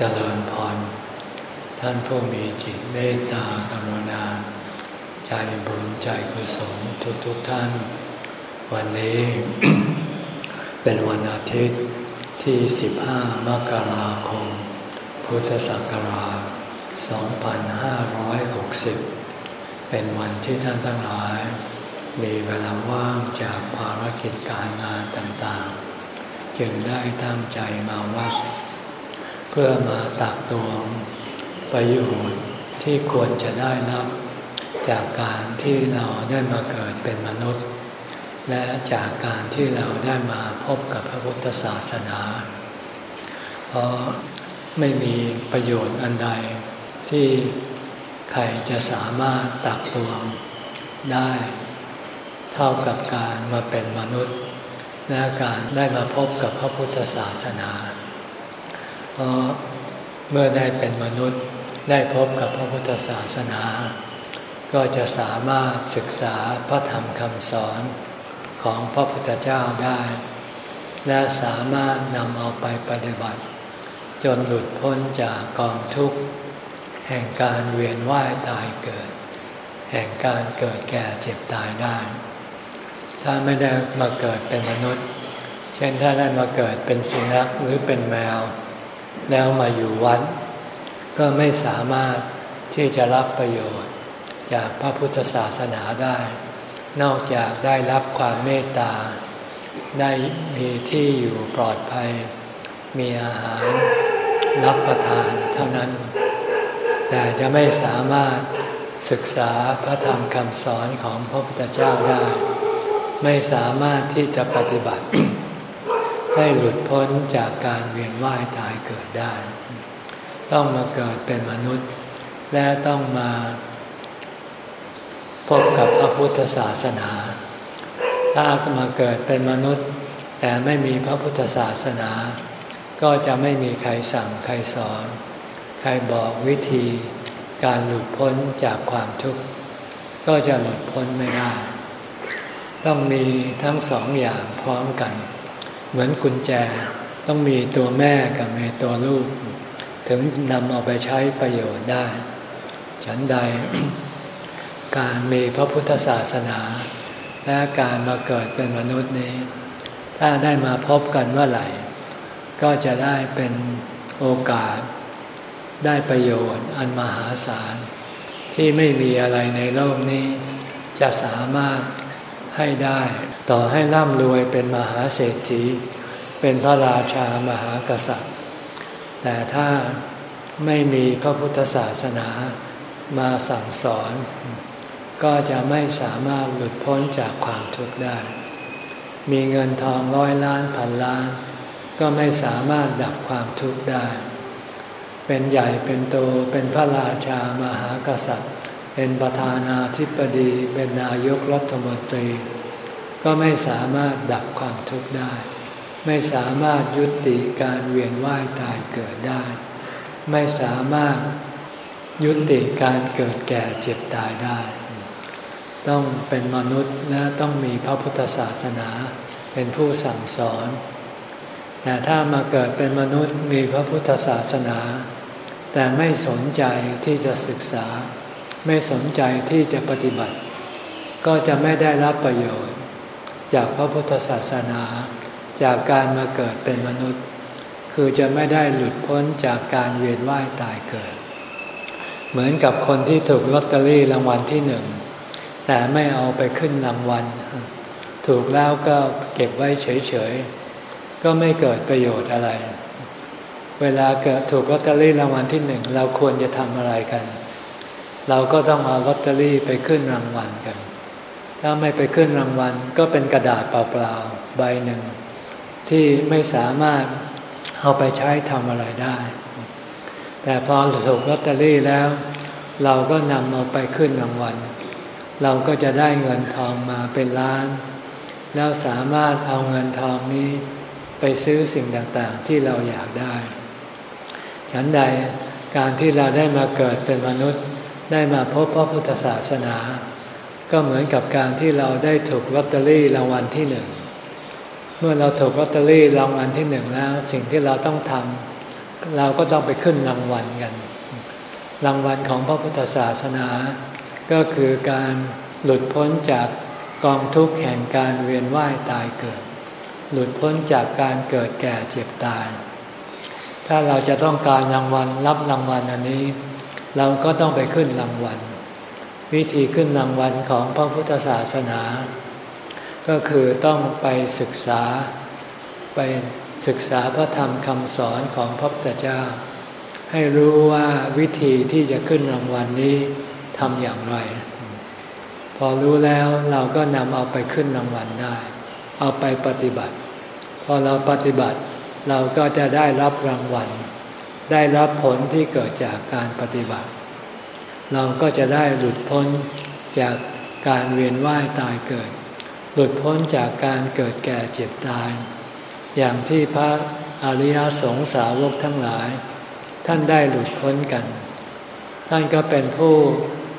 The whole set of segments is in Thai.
เจริญพร ท่านผู้มีจิตเมตตากรุณา ใจบุญใจกุศลทุกทุกท่าน วันนี้เป็นวันอาทิตย์ที่ 15 มกราคม พุทธศักราช 2560 เป็นวันที่ท่านทั้งหลาย มีเวลาว่างจากภารกิจการงานต่างๆ จึงได้ตั้งใจมาวัด เพื่อมาตักตวงประโยชน์ที่ควรจะได้รับ จากการที่เราได้มาเกิดเป็นมนุษย์ และจากการที่เราได้มาพบกับพระพุทธศาสนา เพราะไม่มีประโยชน์อันใดที่ใครจะสามารถตักตวงได้ เท่ากับการมาเป็นมนุษย์ และการได้มาพบกับพระพุทธศาสนา เพราะเมื่อได้เป็นมนุษย์ได้พบกับพระพุทธศาสนา ก็จะสามารถศึกษาพระธรรมคำสอนของพระพุทธเจ้าได้ และสามารถนำเอาไปปฏิบัติ จนหลุดพ้นจากกองทุกข์ แห่งการเวียนว่ายตายเกิด แห่งการเกิดแก่เจ็บตายได้ ถ้าไม่ได้มาเกิดเป็นมนุษย์ เช่นถ้าได้มาเกิดเป็นสุนัขหรือเป็นแมว แล้วมาอยู่วัด ก็ไม่สามารถที่จะรับประโยชน์จากพระพุทธศาสนาได้ นอกจากได้รับความเมตตา ได้มีที่อยู่ปลอดภัย มีอาหารรับประทานเท่านั้น แต่จะไม่สามารถศึกษาพระธรรมคำสอนของพระพุทธเจ้าได้ ไม่สามารถที่จะปฏิบัติ ให้หลุดพ้นจากการเวียนว่ายตายเกิดได้ ต้องมาเกิดเป็นมนุษย์ และต้องมาพบกับพระพุทธศาสนา ถ้ามาเกิดเป็นมนุษย์ แต่ไม่มีพระพุทธศาสนา ก็จะไม่มีใครสั่งใครสอน ใครบอกวิธีการหลุดพ้นจากความทุกข์ ก็จะหลุดพ้นไม่ได้ ต้องมีทั้งสองอย่างพร้อมกัน เหมือนกุญแจต้องมีตัวแม่กับมีตัวลูก ถึงนำเอาไปใช้ประโยชน์ได้ ฉันใด การมีพระพุทธศาสนา และการมาเกิดเป็นมนุษย์นี้ ถ้าได้มาพบกันเมื่อไหร่ ก็จะได้เป็นโอกาส ได้ประโยชน์อันมหาศาล ที่ไม่มีอะไรในโลกนี้ จะสามารถให้ได้ ต่อให้ร่ำรวยเป็นมหาเศรษฐี เป็นพระราชามหากษัตริย์ แต่ถ้าไม่มีพระพุทธศาสนามาสั่งสอน ก็จะไม่สามารถหลุดพ้นจากความทุกข์ได้ มีเงินทองร้อยล้านพันล้าน ก็ไม่สามารถดับความทุกข์ได้ เป็นใหญ่เป็นโตเป็นพระราชามหากษัตริย์ เป็นประธานาธิบดีเป็นนายกรัฐมนตรี ก็ไม่สามารถดับความทุกข์ได้ ไม่สามารถยุติการเวียนว่ายตายเกิดได้ ไม่สามารถยุติการเกิดแก่เจ็บตายได้ ต้องเป็นมนุษย์และต้องมีพระพุทธศาสนาเป็นผู้สั่งสอน แต่ถ้ามาเกิดเป็นมนุษย์มีพระพุทธศาสนา แต่ไม่สนใจที่จะศึกษา ไม่สนใจที่จะปฏิบัติ ก็จะไม่ได้รับประโยชน์ จากพระพุทธศาสนา จากการมาเกิดเป็นมนุษย์ คือจะไม่ได้หลุดพ้นจากการเวียนว่ายตายเกิด เหมือนกับคนที่ถูกลอตเตอรี่รางวัลที่หนึ่งแต่ไม่เอาไปขึ้นรางวัลถูกแล้วก็เก็บไว้เฉยๆ ก็ไม่เกิดประโยชน์อะไร เวลาเกิดถูกลอตเตอรี่รางวัลที่หนึ่งเราควรจะทำอะไรกัน เราก็ต้องเอาลอตเตอรี่ไปขึ้นรางวัลกัน ถ้าไม่ไปขึ้นรางวัลก็เป็นกระดาษเปล่าๆใบหนึ่ง ที่ไม่สามารถเอาไปใช้ทำอะไรได้ แต่พอถูกลอตเตอรี่แล้ว เราก็นำเอาไปขึ้นรางวัล เราก็จะได้เงินทองมาเป็นล้าน แล้วสามารถเอาเงินทองนี้ไปซื้อสิ่งต่างๆที่เราอยากได้ ฉันใดการที่เราได้มาเกิดเป็นมนุษย์ได้มาพบพระพุทธศาสนา ก็เหมือนกับการที่เราได้ถูกลอตเตอรี่รางวัลที่หนึ่ง เมื่อเราถูกลอตเตอรี่รางวัลที่หนึ่งแล้ว สิ่งที่เราต้องทำเราก็ต้องไปขึ้นรางวัลกัน รางวัลของพระพุทธศาสนา ก็คือการหลุดพ้นจากกองทุกข์แห่งการเวียนว่ายตายเกิด หลุดพ้นจากการเกิดแก่เจ็บตาย ถ้าเราจะต้องการรางวัลรับรางวัลอันนี้ เราก็ต้องไปขึ้นรางวัล วิธีขึ้นรางวัลของพระพุทธศาสนา ก็คือต้องไปศึกษา ไปศึกษาพระธรรมคำสอนของพระพุทธเจ้า ให้รู้ว่าวิธีที่จะขึ้นรางวัลนนี้ทำอย่างไร พอรู้แล้วเราก็นำเอาไปขึ้นรางวัลได้ เอาไปปฏิบัติ พอเราปฏิบัติเราก็จะได้รับรางวัล ได้รับผลที่เกิดจากการปฏิบัติ เราก็จะได้หลุดพ้นจากการเวียนว่ายตายเกิด หลุดพ้นจากการเกิดแก่เจ็บตาย อย่างที่พระอริยสงสาวกทั้งหลาย ท่านได้หลุดพ้นกัน ท่านก็เป็นผู้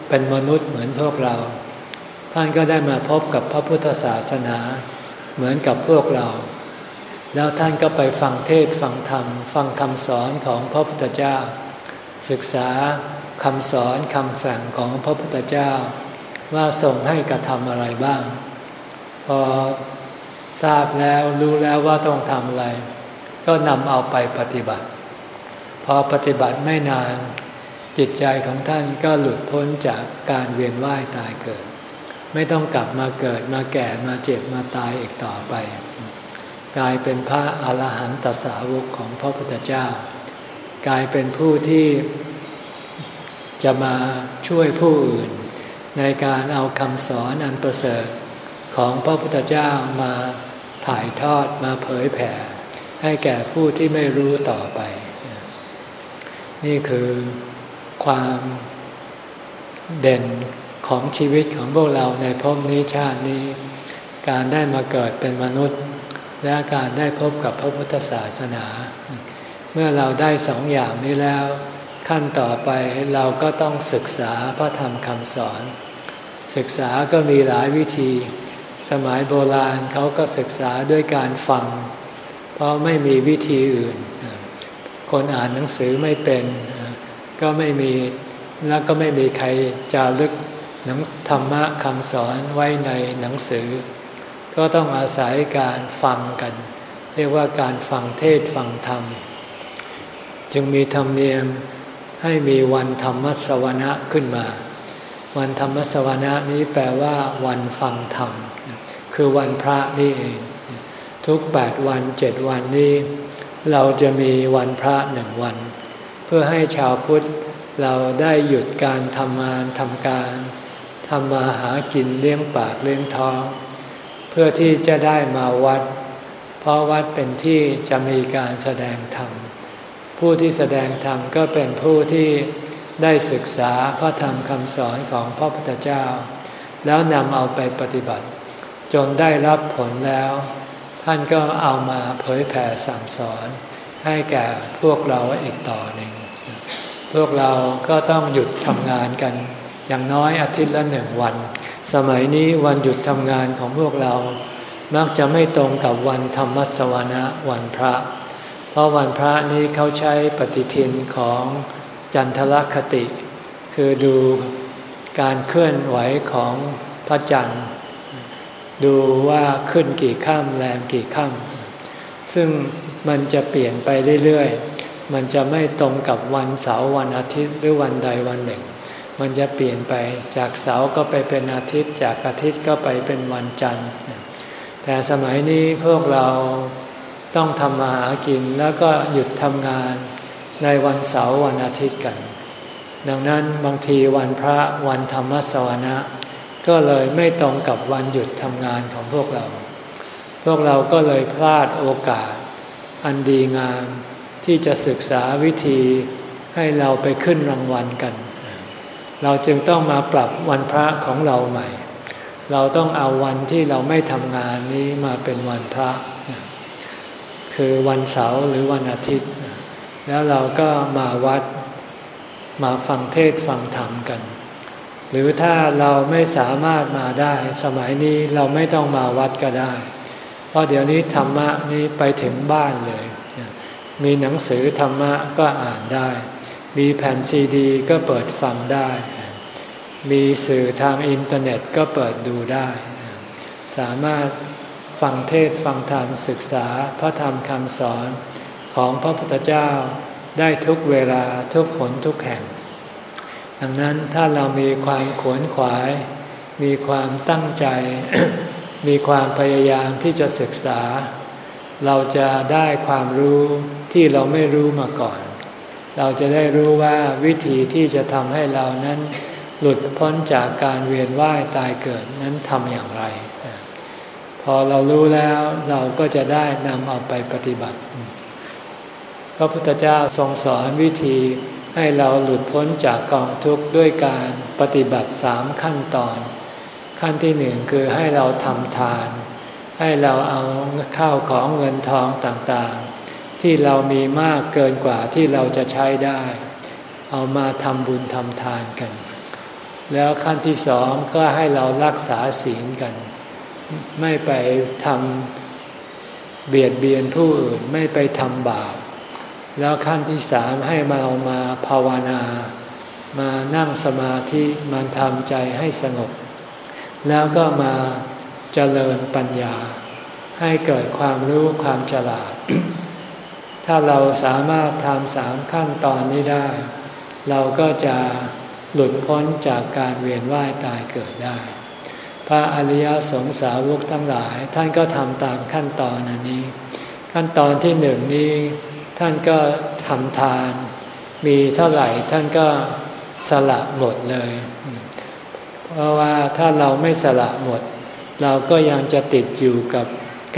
เป็นมนุษย์เหมือนพวกเรา ท่านก็ได้มาพบกับพระพุทธศาสนา เหมือนกับพวกเรา แล้วท่านก็ไปฟังเทศฟังธรรม ฟังคำสอนของพระพุทธเจ้า ศึกษา คำสอนคำสั่งของพระพุทธเจ้า ว่าส่งให้กระทำอะไรบ้าง พอทราบแล้วรู้แล้วว่าต้องทำอะไร ก็นำเอาไปปฏิบัติ พอปฏิบัติไม่นาน จิตใจของท่านก็หลุดพ้นจากการเวียนว่ายตายเกิด ไม่ต้องกลับมาเกิดมาแก่มาเจ็บมาตายอีกต่อไป กลายเป็นพระอรหันตสาวกของพระพุทธเจ้า กลายเป็นผู้ที่ จะมาช่วยผู้อื่น ในการเอาคำสอนอันประเสริฐของพระพุทธเจ้ามาถ่ายทอดมาเผยแผ่ ให้แก่ผู้ที่ไม่รู้ต่อไป นี่คือความเด่นของชีวิตของพวกเราในภพนี้ชาตินี้ การได้มาเกิดเป็นมนุษย์ และการได้พบกับพระพุทธศาสนา เมื่อเราได้สองอย่างนี้แล้ว ขั้นต่อไปเราก็ต้องศึกษาพระธรรมคำสอน ศึกษาก็มีหลายวิธี สมัยโบราณเขาก็ศึกษาด้วยการฟัง เพราะไม่มีวิธีอื่น คนอ่านหนังสือไม่เป็น ก็ไม่มีแล้วก็ไม่มีใครจารึกหนังธรรมะคำสอนไว้ในหนังสือ ก็ต้องอาศัยการฟังกัน เรียกว่าการฟังเทศฟังธรรม จึงมีธรรมเนียม ให้มีวันธรรมสวนะขึ้นมา วันธรรมสวนะนี้แปลว่า วันฟังธรรม คือวันพระนี่เอง ทุกแปดวันเจ็ดวันนี้ เราจะมีวันพระหนึ่งวัน เพื่อให้ชาวพุทธเราได้หยุดการทำงานทำการทำมาหากินเลี้ยงปากเลี้ยงท้อง เพื่อที่จะได้มาวัด เพราะวัดเป็นที่จะมีการแสดงธรรม ผู้ที่แสดงธรรมก็เป็นผู้ที่ได้ศึกษาพระธรรมคำสอนของพระพุทธเจ้า แล้วนำเอาไปปฏิบัติ จนได้รับผลแล้ว ท่านก็เอามาเผยแผ่สั่งสอน ให้แก่พวกเราอีกต่อหนึ่ง พวกเราก็ต้องหยุดทำงานกัน อย่างน้อยอาทิตย์ละหนึ่งวัน สมัยนี้วันหยุดทำงานของพวกเรา มักจะไม่ตรงกับวันธรรมสวนะวันพระ เพราะวันพระนี้เขาใช้ปฏิทินของจันทรคติ คือดูการเคลื่อนไหวของพระจันทร์ ดูว่าขึ้นกี่ข้ามแรมกี่ข้ามซึ่งมันจะเปลี่ยนไปเรื่อยๆ มันจะไม่ตรงกับวันเสาร์วันอาทิตย์หรือวันใดวันหนึ่ง มันจะเปลี่ยนไปจากเสาร์ก็ไปเป็นอาทิตย์ จากอาทิตย์ก็ไปเป็นวันจันทร์ แต่สมัยนี้พวกเรา ต้องทำมาหากินแล้วก็หยุดทำงานในวันเสาร์วันอาทิตย์กัน ดังนั้นบางทีวันพระวันธรรมสวนะก็เลยไม่ตรงกับวันหยุดทำงานของพวกเรา พวกเราก็เลยพลาดโอกาส อันดีงามที่จะศึกษาวิธีให้เราไปขึ้นรางวัลกัน เราจึงต้องมาปรับวันพระของเราใหม่ เราต้องเอาวันที่เราไม่ทำงานนี้มาเป็นวันพระ คือวันเสาร์หรือวันอาทิตย์ แล้วเราก็มาวัดมาฟังเทศฟังธรรมกัน หรือถ้าเราไม่สามารถมาได้สมัยนี้เราไม่ต้องมาวัดก็ได้ เพราะเดี๋ยวนี้ธรรมะนี้ไปถึงบ้านเลย มีหนังสือธรรมะก็อ่านได้ มีแผ่นซีดีก็เปิดฟังได้ มีสื่อทางอินเทอร์เน็ตก็เปิดดูได้ สามารถ ฟังเทศฟังธรรมศึกษาพระธรรมคำสอนของพระพุทธเจ้าได้ทุกเวลาทุกหนทุกแห่ง ดังนั้นถ้าเรามีความขวนขวาย มีความตั้งใจ มีความพยายามที่จะศึกษา เราจะได้ความรู้ที่เราไม่รู้มาก่อน เราจะได้รู้ว่าวิธีที่จะทำให้เรานั้น หลุดพ้นจากการเวียนว่ายตายเกิดนั้นทำอย่างไร อเรารู้แล้วเราก็จะได้นำเอาไปปฏิบัติ พระพุทธเจ้าทรงสอนวิธีให้เราหลุดพ้นจากกองทุกข์ด้วยการปฏิบัติสามขั้นตอน ขั้นที่หนึ่งคือให้เราทำทาน ให้เราเอาข้าวของเงินทองต่างๆ ที่เรามีมากเกินกว่าที่เราจะใช้ได้ เอามาทำบุญทำทานกัน แล้วขั้นที่สองก็ให้เรารักษาศีลกัน ไม่ไปทำเบียดเบียนผู้อื่นไม่ไปทำบาปแล้วขั้นที่สามให้มาเอามาภาวนา มานั่งสมาธิมาทำใจให้สงบ แล้วก็มาเจริญปัญญา ให้เกิดความรู้ความฉลาด ถ้าเราสามารถทำสามขั้นตอนนี้ได้ เราก็จะหลุดพ้นจากการเวียนว่ายตายเกิดได้ พระอริยสงสาวกทั้งหลาย ท่านก็ทำตามขั้นตอนอันนี้ ขั้นตอนที่หนึ่งนี้ท่านก็ทำทาน มีเท่าไหร่ท่านก็สละหมดเลย เพราะว่าถ้าเราไม่สละหมด เราก็ยังจะติดอยู่กับ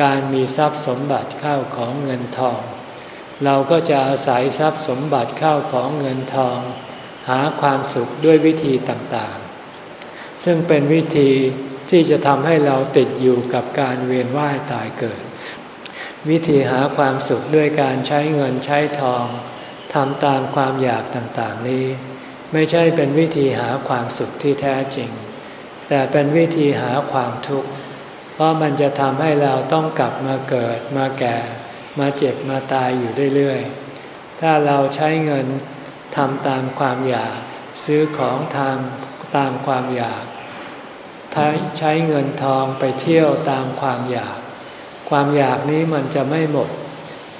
การมีทรัพย์สมบัติข้าวของเงินทอง เราก็จะอาศัยทรัพย์สมบัติข้าวของเงินทอง หาความสุขด้วยวิธีต่างๆ ซึ่งเป็นวิธี ที่จะทำให้เราติดอยู่กับการเวียนว่ายตายเกิด วิธีหาความสุขด้วยการใช้เงินใช้ทองทำตามความอยากต่างๆนี้ ไม่ใช่เป็นวิธีหาความสุขที่แท้จริง แต่เป็นวิธีหาความทุกข์เพราะมันจะทำให้เราต้องกลับมาเกิดมาแก่ มาเจ็บมาตายอยู่เรื่อยๆถ้าเราใช้เงินทำตามความอยาก ซื้อของทำตามความอยาก ใช้เงินทองไปเที่ยวตามความอยาก ความอยากนี้มันจะไม่หมด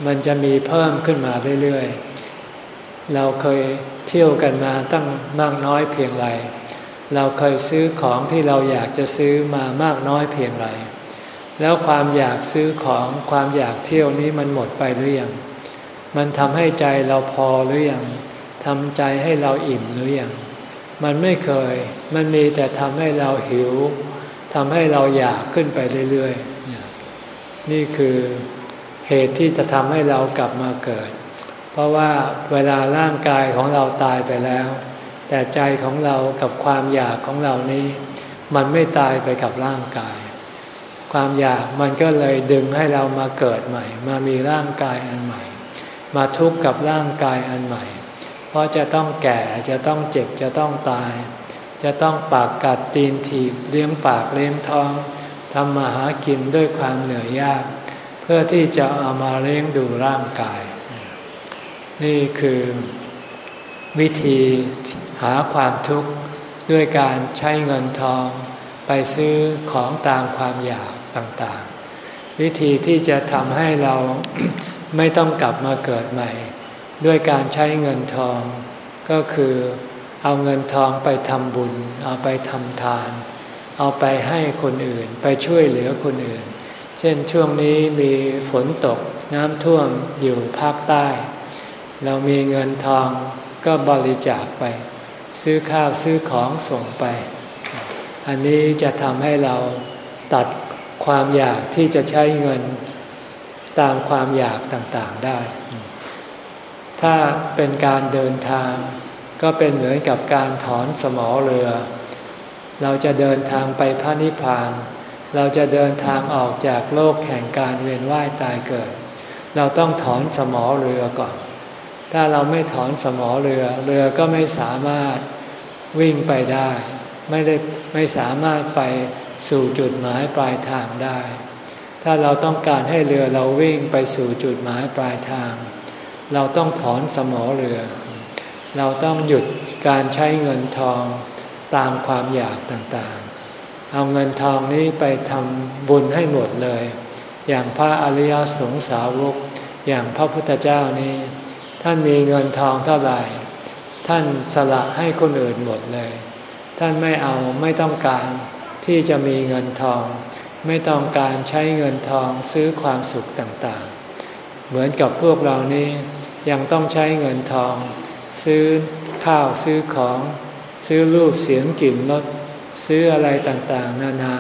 มันจะมีเพิ่มขึ้นมาเรื่อยๆ เราเคยเที่ยวกันมาตั้งมากน้อยเพียงไร เราเคยซื้อของที่เราอยากจะซื้อมามากน้อยเพียงไร แล้วความอยากซื้อของความอยากเที่ยวนี้มันหมดไปหรือยัง มันทำให้ใจเราพอหรือยังทำใจให้เราอิ่มหรือยัง มันไม่เคย มันมีแต่ทำให้เราหิวทำให้เราอยากขึ้นไปเรื่อยๆ นี่คือเหตุที่จะทำให้เรากลับมาเกิด เพราะว่าเวลาร่างกายของเราตายไปแล้ว แต่ใจของเรากับความอยากของเรานี้ มันไม่ตายไปกับร่างกาย ความอยากมันก็เลยดึงให้เรามาเกิดใหม่ มามีร่างกายอันใหม่ มาทุกข์กับร่างกายอันใหม่ เพราะจะต้องแก่จะต้องเจ็บจะต้องตาย จะต้องปากกัดตีนถีบเลี้ยงปากเลี้ยงท้องทำมาหากินด้วยความเหนื่อยยาก เพื่อที่จะเอามาเลี้ยงดูร่างกาย นี่คือวิธีหาความทุกข์ด้วยการใช้เงินทอง ไปซื้อของตามความอยากต่างๆ วิธีที่จะทำให้เราไม่ต้องกลับมาเกิดใหม่ ด้วยการใช้เงินทอง ก็คือเอาเงินทองไปทำบุญ เอาไปทำทาน เอาไปให้คนอื่น ไปช่วยเหลือคนอื่น เช่นช่วงนี้มีฝนตกน้ำท่วมอยู่ภาคใต้ เรามีเงินทองก็บริจาคไป ซื้อข้าวซื้อของส่งไป อันนี้จะทำให้เราตัดความอยากที่จะใช้เงินตามความอยากต่างๆได้ ถ้าเป็นการเดินทาง ก็เป็นเหมือนกับการถอนสมอเรือ เราจะเดินทางไปพระนิพพาน เราจะเดินทางออกจากโลกแห่งการเวียนว่ายตายเกิด เราต้องถอนสมอเรือก่อน ถ้าเราไม่ถอนสมอเรือ เรือก็ไม่สามารถวิ่งไปได้ ไม่ได้ไม่สามารถไปสู่จุดหมายปลายทางได้ ถ้าเราต้องการให้เรือเราวิ่งไปสู่จุดหมายปลายทาง เราต้องถอนสมอเรือ เราต้องหยุดการใช้เงินทองตามความอยากต่างๆ เอาเงินทองนี้ไปทำบุญให้หมดเลย อย่างพระอริยสงสาวก อย่างพระพุทธเจ้านี้ ท่านมีเงินทองเท่าไหร่ ท่านสละให้คนอื่นหมดเลย ท่านไม่เอาไม่ต้องการที่จะมีเงินทอง ไม่ต้องการใช้เงินทองซื้อความสุขต่างๆ เหมือนกับพวกเรานี้ ยังต้องใช้เงินทอง ซื้อข้าวซื้อของ ซื้อรูปเสียงกลิ่นรสซื้ออะไรต่างๆ นานา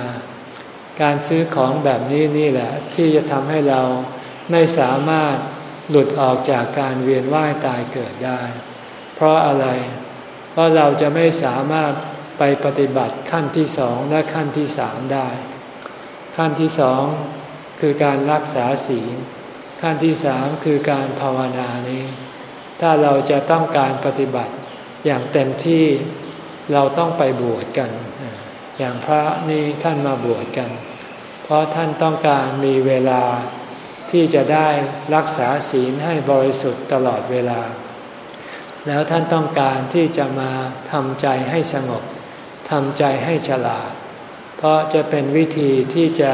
การซื้อของแบบนี้นี่แหละ ที่จะทำให้เราไม่สามารถหลุดออกจากการเวียนว่ายตายเกิดได้ เพราะอะไร เพราะเราจะไม่สามารถไปปฏิบัติขั้นที่สองและขั้นที่สามได้ ขั้นที่สองคือการรักษาศีล ขั้นที่สามคือการภาวนานี้ ถ้าเราจะต้องการปฏิบัติอย่างเต็มที่เราต้องไปบวชกัน อย่างพระนี่ท่านมาบวชกัน เพราะท่านต้องการมีเวลาที่จะได้รักษาศีลให้บริสุทธิ์ตลอดเวลา แล้วท่านต้องการที่จะมาทำใจให้สงบทำใจให้ฉลาด เพราะจะเป็นวิธีที่จะ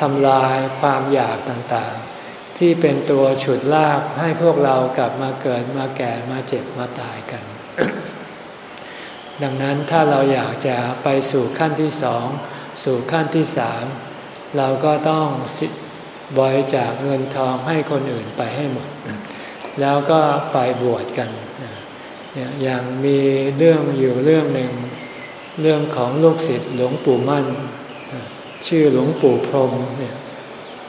ทำลายความอยากต่างๆ ที่เป็นตัวฉุดลากให้พวกเรากลับมาเกิดมาแก่มาเจ็บมาตายกัน ดังนั้นถ้าเราอยากจะไปสู่ขั้นที่สองสู่ขั้นที่สามเราก็ต้องบริจาคเงินทองให้คนอื่นไปให้หมด แล้วก็ไปบวชกันอย่างมีเรื่องอยู่เรื่องหนึ่ง เรื่องของลูกศิษย์หลวงปู่มั่น ชื่อหลวงปู่พรมเนี่ย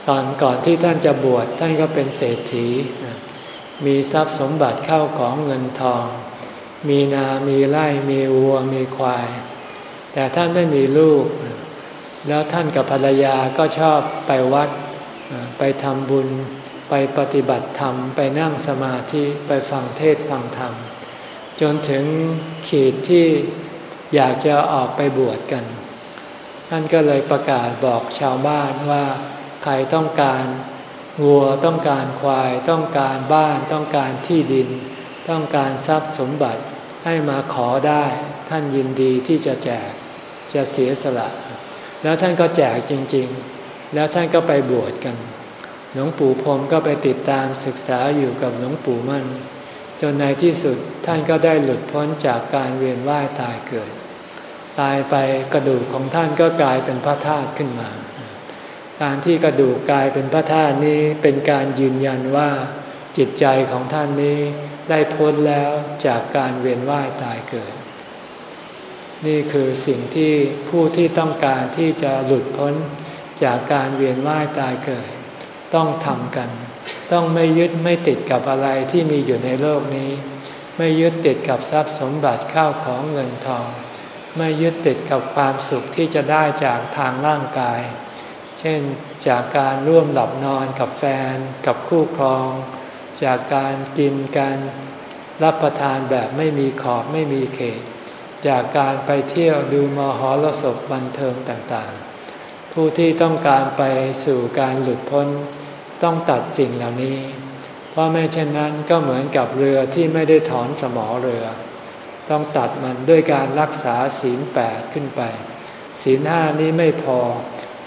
ตอนก่อนที่ท่านจะบวชท่านก็เป็นเศรษฐี มีทรัพย์สมบัติเข้าของเงินทอง มีนามีไร่มีวัวมีควาย แต่ท่านไม่มีลูก แล้วท่านกับภรรยาก็ชอบไปวัด ไปทำบุญ ไปปฏิบัติธรรม ไปนั่งสมาธิไปฟังเทศฟังธรรม จนถึงขีดที่อยากจะออกไปบวชกัน ท่านก็เลยประกาศบอกชาวบ้านว่า ใครต้องการวัวต้องการควาย ต้องการบ้านต้องการที่ดิน ต้องการทรัพย์สมบัติให้มาขอได้ท่านยินดีที่จะแจกจะเสียสละ แล้วท่านก็แจกจริง ๆ แล้วท่านก็ไปบวชกัน หลวงปู่พรมก็ไปติดตามศึกษาอยู่กับหลวงปู่มั่น จนในที่สุดท่านก็ได้หลุดพ้นจากการเวียนว่ายตายเกิด ตายไปกระดูกของท่านก็กลายเป็นพระธาตุขึ้นมา การที่กระดูกกลายเป็นพระธาตุนี้เป็นการยืนยันว่า จิตใจของท่านนี้ได้พ้นแล้วจากการเวียนว่ายตายเกิด นี่คือสิ่งที่ผู้ที่ต้องการที่จะหลุดพ้นจากการเวียนว่ายตายเกิด ต้องทำกัน ต้องไม่ยึดไม่ติดกับอะไรที่มีอยู่ในโลกนี้ ไม่ยึดติดกับทรัพย์สมบัติข้าวของเงินทอง ไม่ยึดติดกับความสุขที่จะได้จากทางร่างกาย ช่นจากการร่วมหลับนอนกับแฟนกับคู่ครอง จากการกินการรับประทานแบบไม่มีขอบไม่มีเขต จากการไปเที่ยวดูมหรสพบันเทิงต่างๆ ผู้ที่ต้องการไปสู่การหลุดพ้นต้องตัดสิ่งเหล่านี้ เพราะไม่เช่นนั้นก็เหมือนกับเรือที่ไม่ได้ถอนสมอเรือ ต้องตัดมันด้วยการรักษาศีลแปดขึ้นไป ศีลห้านี้ไม่พอ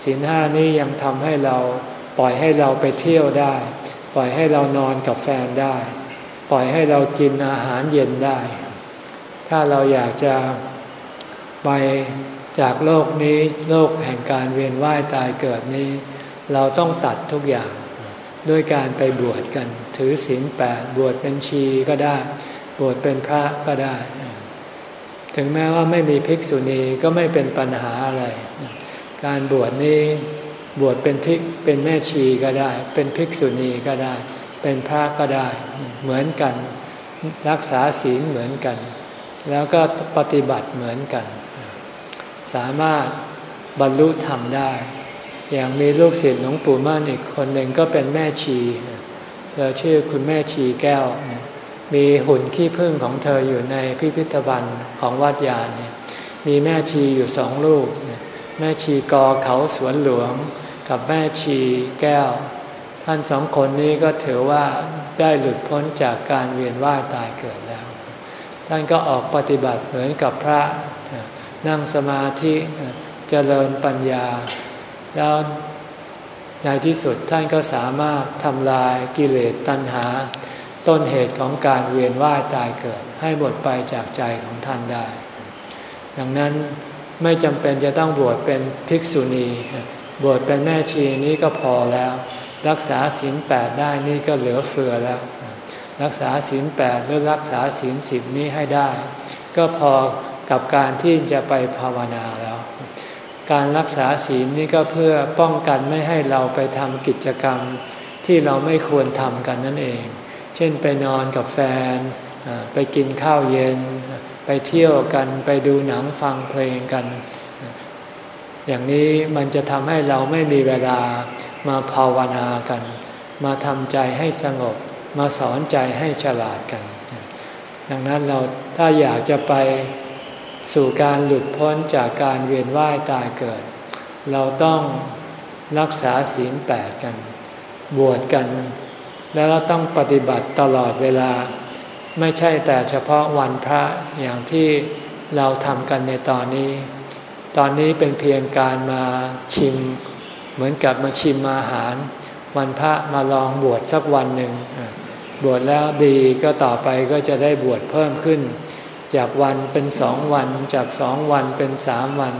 ศีลห้านี้ยังทำให้เราปล่อยให้เราไปเที่ยวได้ ปล่อยให้เรานอนกับแฟนได้ ปล่อยให้เรากินอาหารเย็นได้ ถ้าเราอยากจะไปจากโลกนี้โลกแห่งการเวียนว่ายตายเกิดนี้ เราต้องตัดทุกอย่างด้วยการไปบวชกัน ถือศีลแปดบวชเป็นชีก็ได้ บวชเป็นพระก็ได้ ถึงแม้ว่าไม่มีภิกษุณีก็ไม่เป็นปัญหาอะไร การบวชนี้บวชเป็นภิกเป็นแม่ชีก็ได้ เป็นภิกษุณีก็ได้ เป็นพระก็ได้ เหมือนกัน รักษาศีลเหมือนกัน แล้วก็ปฏิบัติเหมือนกัน สามารถบรรลุธรรมได้ อย่างมีลูกศิษย์หลวงปู่มั่นอีกคนหนึ่งก็เป็นแม่ชีเธอชื่อคุณแม่ชีแก้ว มีหุ่นขี้ผึ้งของเธออยู่ในพิพิธภัณฑ์ของวัดยานเนี่ยมีแม่ชีอยู่สองลูก แม่ชีกอเขาสวนหลวง กับแม่ชีแก้ว ท่านสองคนนี้ก็ถือว่าได้หลุดพ้นจากการเวียนว่ายตายเกิดแล้ว ท่านก็ออกปฏิบัติเหมือนกับพระนั่งสมาธิเจริญปัญญา แล้วในที่สุดท่านก็สามารถทำลายกิเลสตัณหา ต้นเหตุของการเวียนว่ายตายเกิด ให้หมดไปจากใจของท่านได้ ดังนั้น ไม่จำเป็นจะต้องบวชเป็นภิกษุณี บวชเป็นแม่ชีนี้ก็พอแล้ว รักษาศีลแปดได้นี่ก็เหลือเฟือแล้ว รักษาศีลแปดหรือรักษาศีลสิบนี้ให้ได้ ก็พอกับการที่จะไปภาวนาแล้ว การรักษาศีลนี่ก็เพื่อป้องกันไม่ให้เราไปทำกิจกรรมที่เราไม่ควรทำกันนั่นเอง เช่นไปนอนกับแฟน ไปกินข้าวเย็น ไปเที่ยวกันไปดูหนังฟังเพลงกัน อย่างนี้มันจะทำให้เราไม่มีเวลามาภาวนากัน มาทำใจให้สงบ มาสอนใจให้ฉลาดกัน ดังนั้นเราถ้าอยากจะไปสู่การหลุดพ้นจากการเวียนว่ายตายเกิด เราต้องรักษาศีลแปดกัน บวชกัน แล้วเราต้องปฏิบัติตลอดเวลา ไม่ใช่แต่เฉพาะวันพระอย่างที่เราทำกันในตอนนี้ ตอนนี้เป็นเพียงการมาชิม เหมือนกับมาชิมอาหาร วันพระมาลองบวชสักวันหนึ่ง บวชแล้วดีก็ต่อไปก็จะได้บวชเพิ่มขึ้น จากวันเป็นสองวัน จากสองวันเป็นสามวัน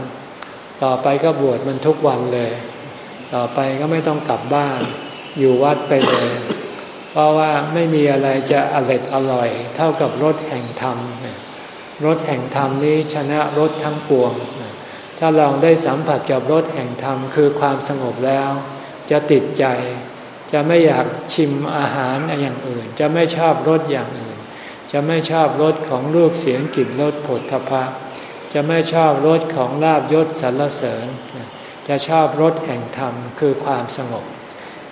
ต่อไปก็บวชมันทุกวันเลย ต่อไปก็ไม่ต้องกลับบ้าน อยู่วัดไปเลย ราะว่าไม่มีอะไรจะอร่อยอร่อย เท่ากับรถแห่งธรรมรถแห่งธรรมนี้ชนะรถทั้งปวง ถ้าลองได้สัมผัสกับรถแห่งธรรมคือความสงบแล้ว จะติดใจ จะไม่อยากชิมอาหารอย่างอื่น จะไม่ชอบรสอย่างอื่น จะไม่ชอบรสของรูปเสียงกลิ่นรสผลทพะ จะไม่ชอบรสของลาบยศสรรเสริญ จะชอบรสแห่งธรรมคือความสงบ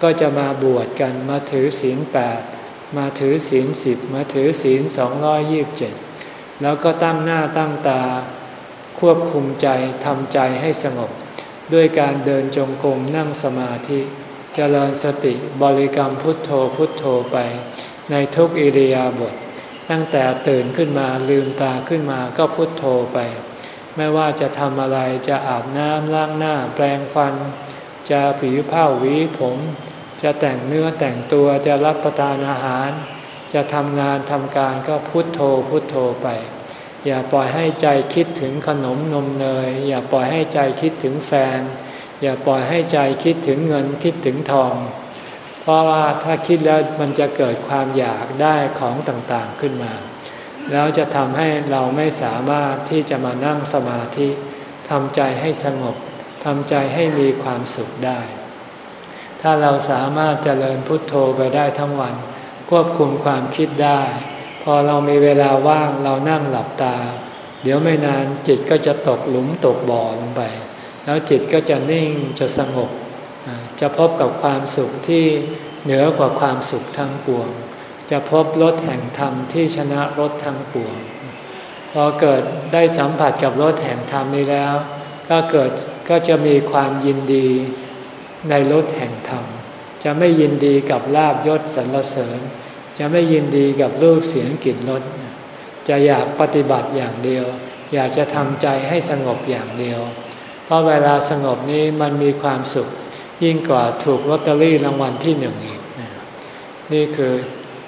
ก็จะมาบวชกันมาถือศีลแปดมาถือศีลสิบมาถือศีลสองร้อยยี่บเจ็ดแล้วก็ตั้งหน้าตั้งตา ควบคุมใจทำใจให้สงบ ด้วยการเดินจงกรมนั่งสมาธิจเจริญสติบริกรรมพุทโธพุทโธไป ในทุกอิริยาบถตั้งแต่ตื่นขึ้นมาลืมตาขึ้นมาก็พุทโธไป ไม่ว่าจะทำอะไรจะอาบน้ำล้างหน้าแปรงฟัน จะผิวผ้าหวีผม จะแต่งเนื้อแต่งตัวจะรับประทานอาหาร จะทำงานทำการก็พุทโธพุทโธไป อย่าปล่อยให้ใจคิดถึงขนมนมเนย อย่าปล่อยให้ใจคิดถึงแฟน อย่าปล่อยให้ใจคิดถึงเงินคิดถึงทอง เพราะว่าถ้าคิดแล้วมันจะเกิดความอยากได้ของต่างๆขึ้นมา แล้วจะทำให้เราไม่สามารถที่จะมานั่งสมาธิทำใจให้สงบทำใจให้มีความสุขได้ ถ้าเราสามารถเจริญพุทโธไปได้ทั้งวัน ควบคุมความคิดได้ พอเรามีเวลาว่างเรานั่งหลับตา เดี๋ยวไม่นานจิตก็จะตกหลุมตกบ่อลงไป แล้วจิตก็จะนิ่งจะสงบ จะพบกับความสุขที่เหนือกว่าความสุขทั้งปวง จะพบรถแห่งธรรมที่ชนะรถทั้งปวง พอเกิดได้สัมผัสกับรถแห่งธรรมนี้แล้ว ก็เกิดก็จะมีความยินดี ในรถแห่งธรรม จะไม่ยินดีกับลาบยศสรรเสริญ จะไม่ยินดีกับรูปเสียงกลิ่นรสจะอยากปฏิบัติอย่างเดียว อยากจะทำใจให้สงบอย่างเดียว เพราะเวลาสงบนี้มันมีความสุข ยิ่งกว่าถูกลอตเตอรี่รางวัลที่หนึ่งอีก นี่คือ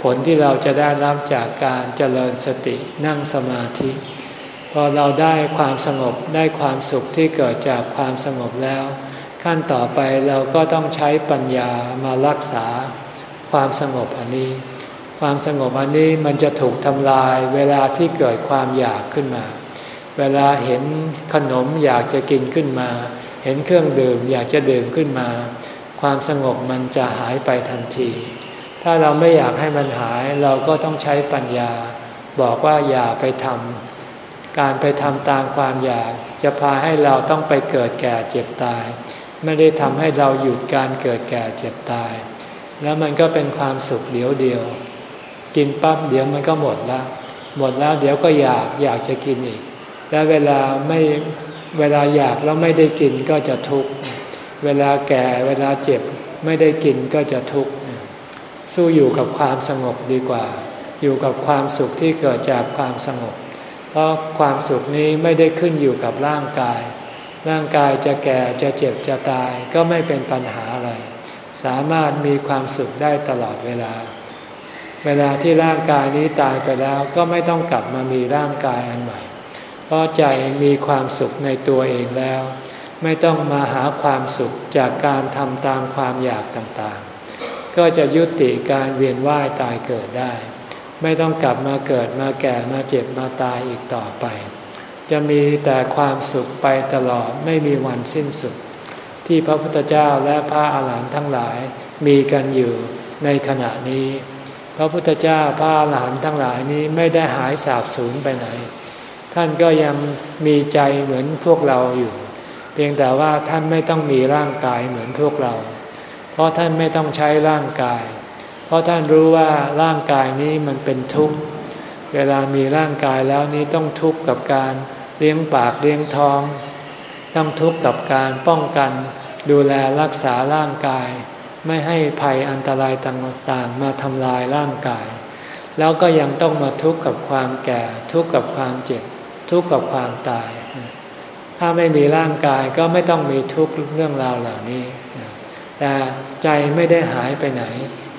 ผลที่เราจะได้รับจากการเจริญสตินั่งสมาธิ พอเราได้ความสงบได้ความสุขที่เกิดจากความสงบแล้ว ขั้นต่อไปเราก็ต้องใช้ปัญญามารักษาความสงบอันนี้ ความสงบอันนี้มันจะถูกทำลายเวลาที่เกิดความอยากขึ้นมา เวลาเห็นขนมอยากจะกินขึ้นมา เห็นเครื่องดื่มอยากจะดื่มขึ้นมา ความสงบมันจะหายไปทันที ถ้าเราไม่อยากให้มันหายเราก็ต้องใช้ปัญญา บอกว่าอย่าไปทำการไปทำตามความอยากจะพาให้เราต้องไปเกิดแก่เจ็บตาย ไม่ได้ทำให้เราหยุดการเกิดแก่เจ็บตาย แล้วมันก็เป็นความสุขเดียวเดียว กินปั๊บเดี๋ยวมันก็หมดแล้วหมดแล้วเดี๋ยวก็อยากอยากจะกินอีก และเวลาไม่เวลาอยากแล้วไม่ได้กินก็จะทุกข์เวลาแก่เวลาเจ็บไม่ได้กินก็จะทุกข์สู้อยู่กับความสงบดีกว่า อยู่กับความสุขที่เกิดจากความสงบ เพราะความสุขนี้ไม่ได้ขึ้นอยู่กับร่างกาย ร่างกายจะแก่จะเจ็บจะตายก็ไม่เป็นปัญหาอะไร สามารถมีความสุขได้ตลอดเวลา เวลาที่ร่างกายนี้ตายไปแล้วก็ไม่ต้องกลับมามีร่างกายอันใหม่ เพราะใจมีความสุขในตัวเองแล้ว ไม่ต้องมาหาความสุขจากการทำตามความอยากต่างๆ ก็จะยุติการเวียนว่ายตายเกิดได้ ไม่ต้องกลับมาเกิดมาแก่มาเจ็บมาตายอีกต่อไป จะมีแต่ความสุขไปตลอดไม่มีวันสิ้นสุด ที่พระพุทธเจ้าและพระอาหารหันต์ทั้งหลายมีกันอยู่ในขณะนี้ พระพุทธเจ้าพระอาหารหันต์ทั้งหลายนี้ไม่ได้หายสาบสูญไปไหน ท่านก็ยังมีใจเหมือนพวกเราอยู่ เพียงแต่ว่าท่านไม่ต้องมีร่างกายเหมือนพวกเรา เพราะท่านไม่ต้องใช้ร่างกาย เพราะท่านรู้ว่าร่างกายนี้มันเป็นทุกข์ เวลามีร่างกายแล้วนี้ต้องทุกข์กับการ เลี้ยงปากเลี้ยงท้อง ต้องทุกข์กับการป้องกัน ดูแลรักษาร่างกาย ไม่ให้ภัยอันตรายต่างๆ มาทำลายร่างกาย แล้วก็ยังต้องมาทุกข์กับความแก่ ทุกข์กับความเจ็บ ทุกข์กับความตาย ถ้าไม่มีร่างกายก็ไม่ต้องมีทุกข์เรื่องราวเหล่านี้ แต่ใจไม่ได้หายไปไหน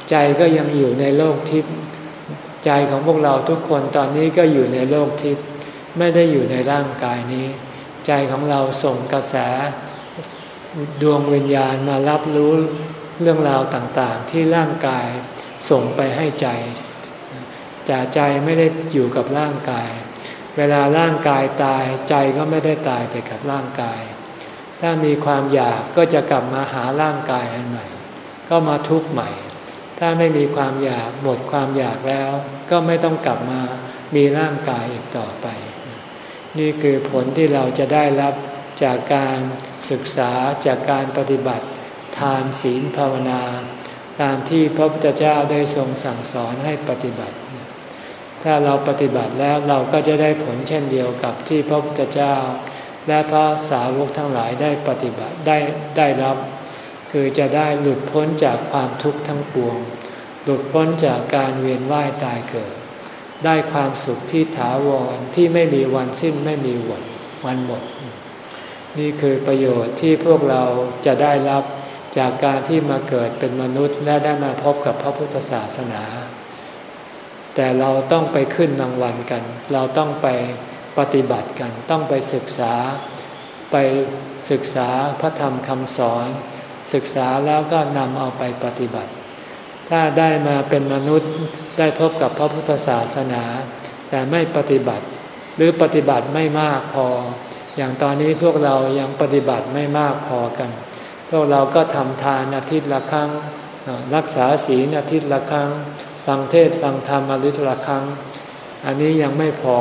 ใจก็ยังอยู่ในโลกทิพย์ใจของพวกเราทุกคนตอนนี้ก็อยู่ในโลกทิพย์ ไม่ได้อยู่ในร่างกายนี้ ใจของเราส่งกระแสดวงวิญญาณมารับรู้เรื่องราวต่างๆ ที่ร่างกายส่งไปให้ใจแต่ใจไม่ได้อยู่กับร่างกาย เวลาร่างกายตายใจก็ไม่ได้ตายไปกับร่างกาย ถ้ามีความอยากก็จะกลับมาหาร่างกายอันใหม่ ก็มาทุกข์ใหม่ ถ้าไม่มีความอยากหมดความอยากแล้ว ก็ไม่ต้องกลับมามีร่างกายอีกต่อไป นี่คือผลที่เราจะได้รับจากการศึกษาจากการปฏิบัติ ทานศีลภาวนา ตามที่พระพุทธเจ้าได้ทรงสั่งสอนให้ปฏิบัติ ถ้าเราปฏิบัติแล้วเราก็จะได้ผลเช่นเดียวกับที่พระพุทธเจ้า และพระสาวกทั้งหลายได้ปฏิบัติได้ได้รับ คือจะได้หลุดพ้นจากความทุกข์ทั้งปวง หลุดพ้นจากการเวียนว่ายตายเกิด ได้ความสุขที่ถาวรที่ไม่มีวันสิ้นไม่มีวันวันหมด นี่คือประโยชน์ที่พวกเราจะได้รับจากการที่มาเกิดเป็นมนุษย์และได้มาพบกับพระพุทธศาสนา แต่เราต้องไปขึ้นรางวัลกัน เราต้องไปปฏิบัติกัน ต้องไปศึกษา ไปศึกษาพระธรรมคำสอน ศึกษาแล้วก็นำเอาไปปฏิบัติ ถ้าได้มาเป็นมนุษย์ได้พบกับพระพุทธศาสนา แต่ไม่ปฏิบัติ หรือปฏิบัติไม่มากพอ อย่างตอนนี้พวกเรายังปฏิบัติไม่มากพอกัน พวกเราก็ทำทานอาทิตย์ละครั้ง รักษาศีลอาทิตย์ละครั้ง ฟังเทศฟังธรรมอาทิตย์ละครั้ง อันนี้ยังไม่พอ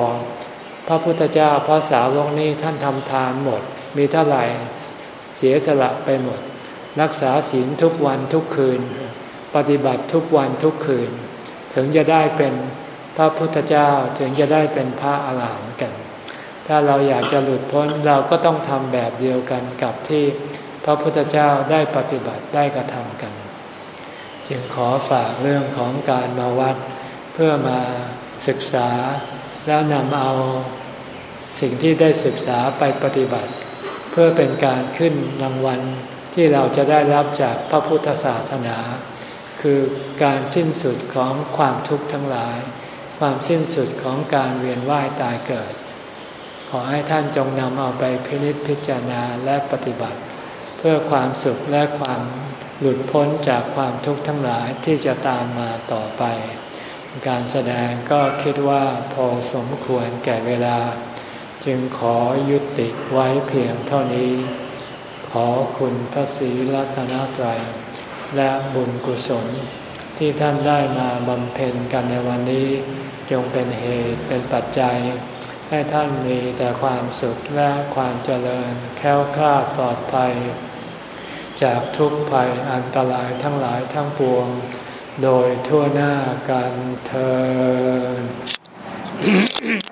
พระพุทธเจ้าพระสาวกนี้ท่านทำทานหมด มีเท่าไหร่เสียสละไปหมด รักษาศีลทุกวันทุกคืน ปฏิบัติทุกวันทุกคืน ถึงจะได้เป็นพระพุทธเจ้าถึงจะได้เป็นพระอาหารหันต์กัน ถ้าเราอยากจะหลุดพ้นเราก็ต้องทำแบบเดียวกันกับที่พระพุทธเจ้าได้ปฏิบัติได้กระทำกัน จึงขอฝากเรื่องของการมาวัด เพื่อมาศึกษาแล้วนำเอาสิ่งที่ได้ศึกษาไปปฏิบัติ เพื่อเป็นการขึ้นรางวัลที่เราจะได้รับจากพระพุทธศาสนา คือการสิ้นสุดของความทุกข์ทั้งหลาย ความสิ้นสุดของการเวียนว่ายตายเกิด ขอให้ท่านจงนำเอาไปพินิจพิจารณาและปฏิบัติ เพื่อความสุขและความหลุดพ้นจากความทุกข์ทั้งหลายที่จะตามมาต่อไป การแสดงก็คิดว่าพอสมควรแก่เวลา จึงขอยุติไว้เพียงเท่านี้ ขอคุณพระศรีรัตนตรัย และบุญกุศล ที่ท่านได้มาบำเพ็ญกันในวันนี้ จงเป็นเหตุเป็นปัจจัย ให้ท่านมีแต่ความสุขและความเจริญแค้วคลาดปลอดภัย จากทุกภัยอันตรายทั้งหลายทั้งปวง โดยทั่วหน้ากันเธอ